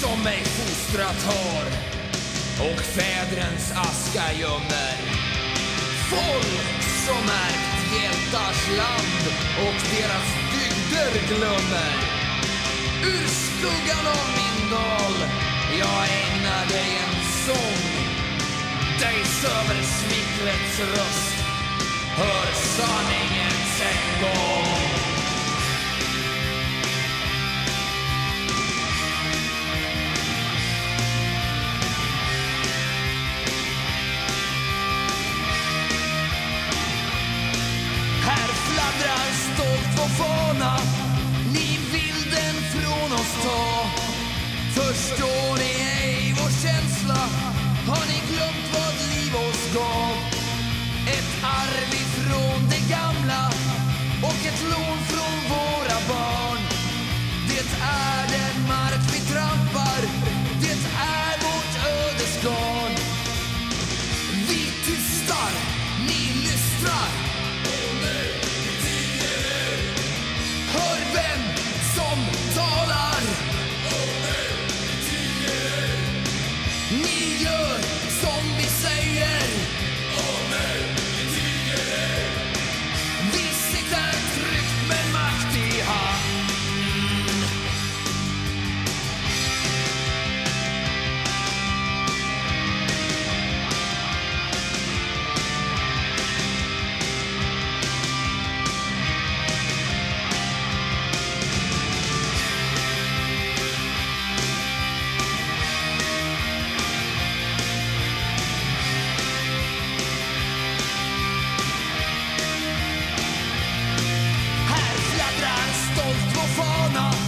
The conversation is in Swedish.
som mig fostrat har och fädrens aska gömmer. Folk som märkt hjältars land och deras dygder glömmer. Ur skuggan av min dal jag ägnar dig en sång. Dig söver smickrets röst. Hör sanningens en gång. Fana Ni vill den från oss ta. Förstår no.